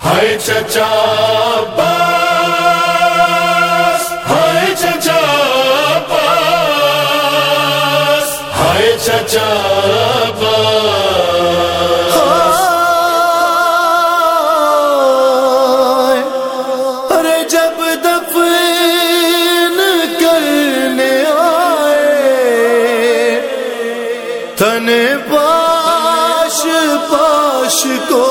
ہائے چچا باس ہائے چچا باس ہائے چچا باس ارے جب دفن کرنے آئے، تن پاش پاش کو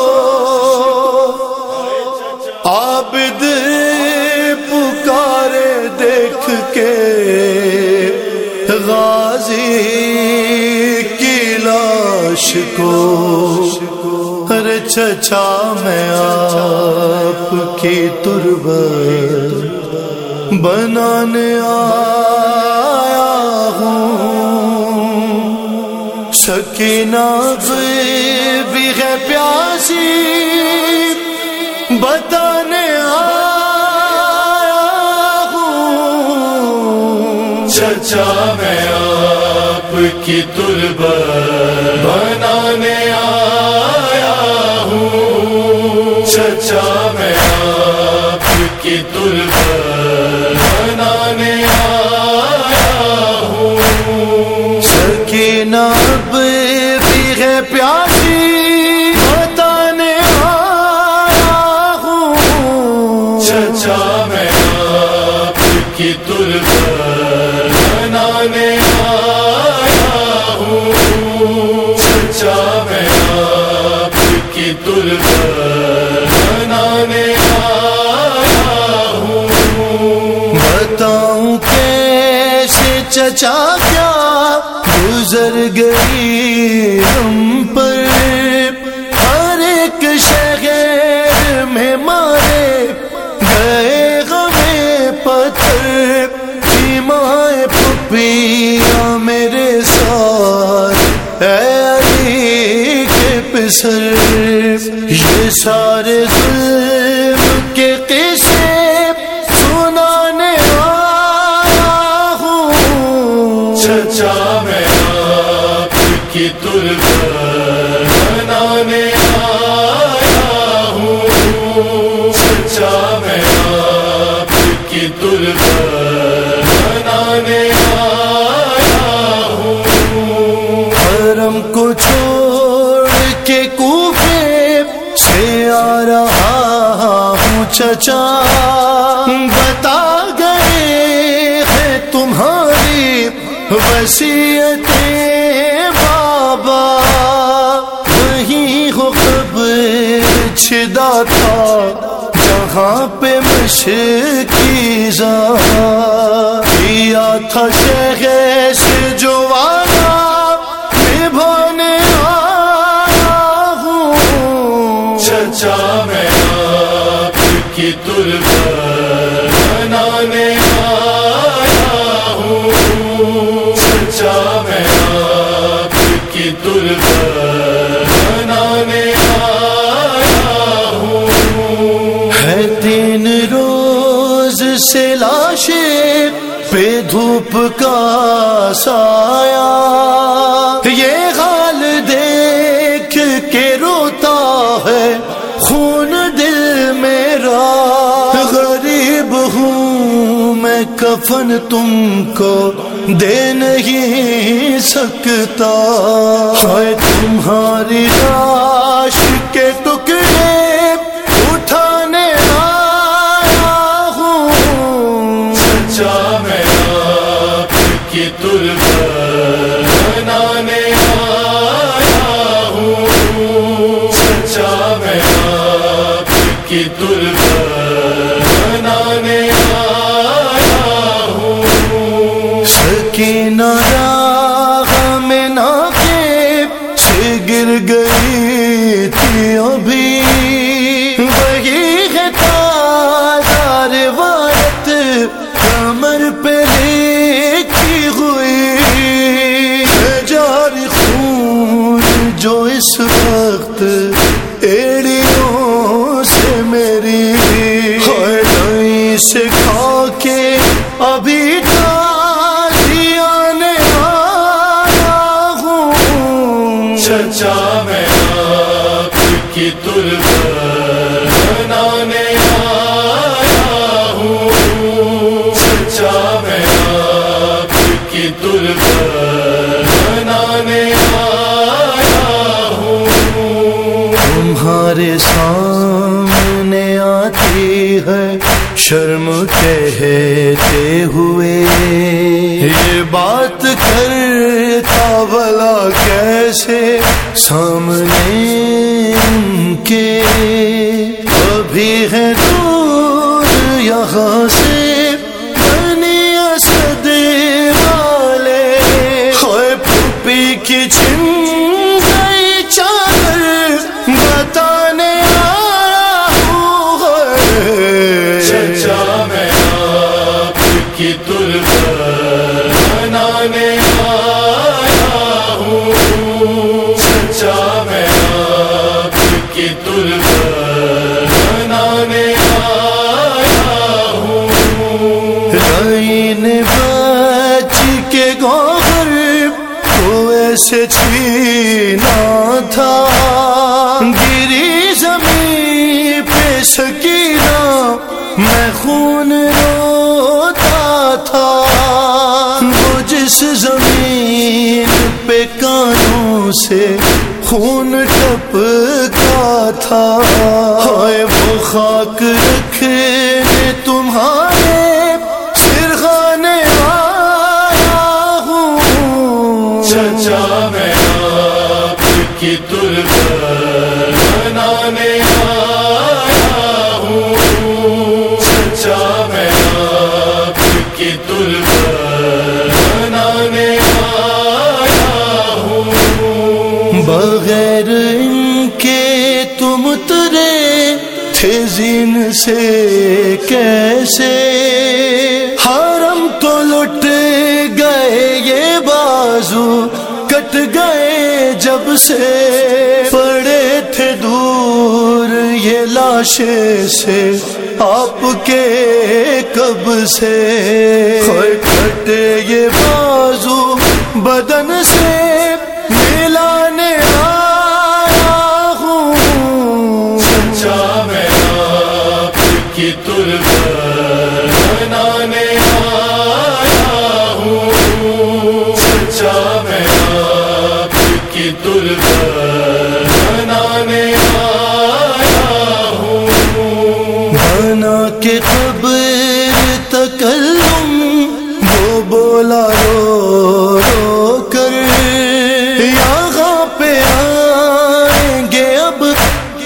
عابد پکارے دیکھ کے غازی کی لاش کو ارے چچا میں آپ کی تربت بنانے آیا ہوں سکینہ چچا میں آپ کی ترب آیا ہوں چچا میں آپ کی آیا ہوں بتاؤں کیسے چچا کیا گزر گئی ہم کے پسر یہ سارے ظلم کے قصے سنانے آیا ہوں۔ چچا میں آپ کی ترب بنانے آیا ہوں۔ چچا میں آپ کی ترب چچا بتا گئے ہیں تمہاری وسیعتیں بابا وہیں ہو قبر چھدا تھا جہاں پہ مشکی زا کیا تھا شہر سے جو وعدہ نبھانے آیا ہوں۔ چچا میں کی ترب بنانے آیا ہوں چچا میں آپ کی ترب بنانے آیا ہوں۔ ہے تین روز سے لاشیں پہ دھوپ کا سایہ، یہ میں کفن تم کو دے نہیں سکتا۔ ہے تمہاری لاش کے ٹکڑے اٹھانے آیا ہوں۔ چچا میں آپ کی ترب بنانے سکینہ راہ میں ناقب سے گر گئی تھی ابھی۔ وہی ہے تازہ روایت کمر پہ لکھی ہوئی۔ ہے جاری خون جو اس وقت ایڑیوں چچا میں آپ کی تو بنانے آیا ہوں۔ سچا میں آپ کی بنانے آیا ہوں۔ تمہارے سامنے آتی ہے شرم کہتے ہوئے۔ یہ بات سامنے ان کے کبھی ہے دور یہاں سے بچ کے گوہر کنویں سے چھینا بغیر ان کے تم ترے تھے زین سے کیسے؟ حرم تو لٹ گئے یہ بازو، کٹ گئے جب سے۔ پڑے تھے دور یہ لاشیں سے۔ آپ کے کب سے۔ کٹے یہ بازو بدن سے ملانے آیا ہوں۔ چچا میں آپ کی بنانے آیا ہوں۔ چچا میں آپ کی بنانے یہاں پہ آئیں گے اب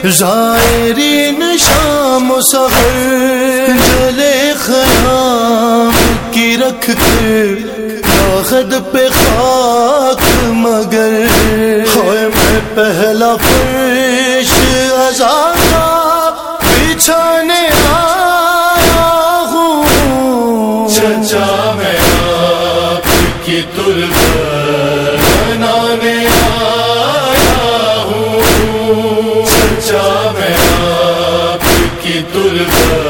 زائرین شام و سحر جلے خیام کی رکھ کر راغد پہ خاک مگر۔ ہوئے میں پہلا فرش ازادا ہوں میں آپ کی طلبہ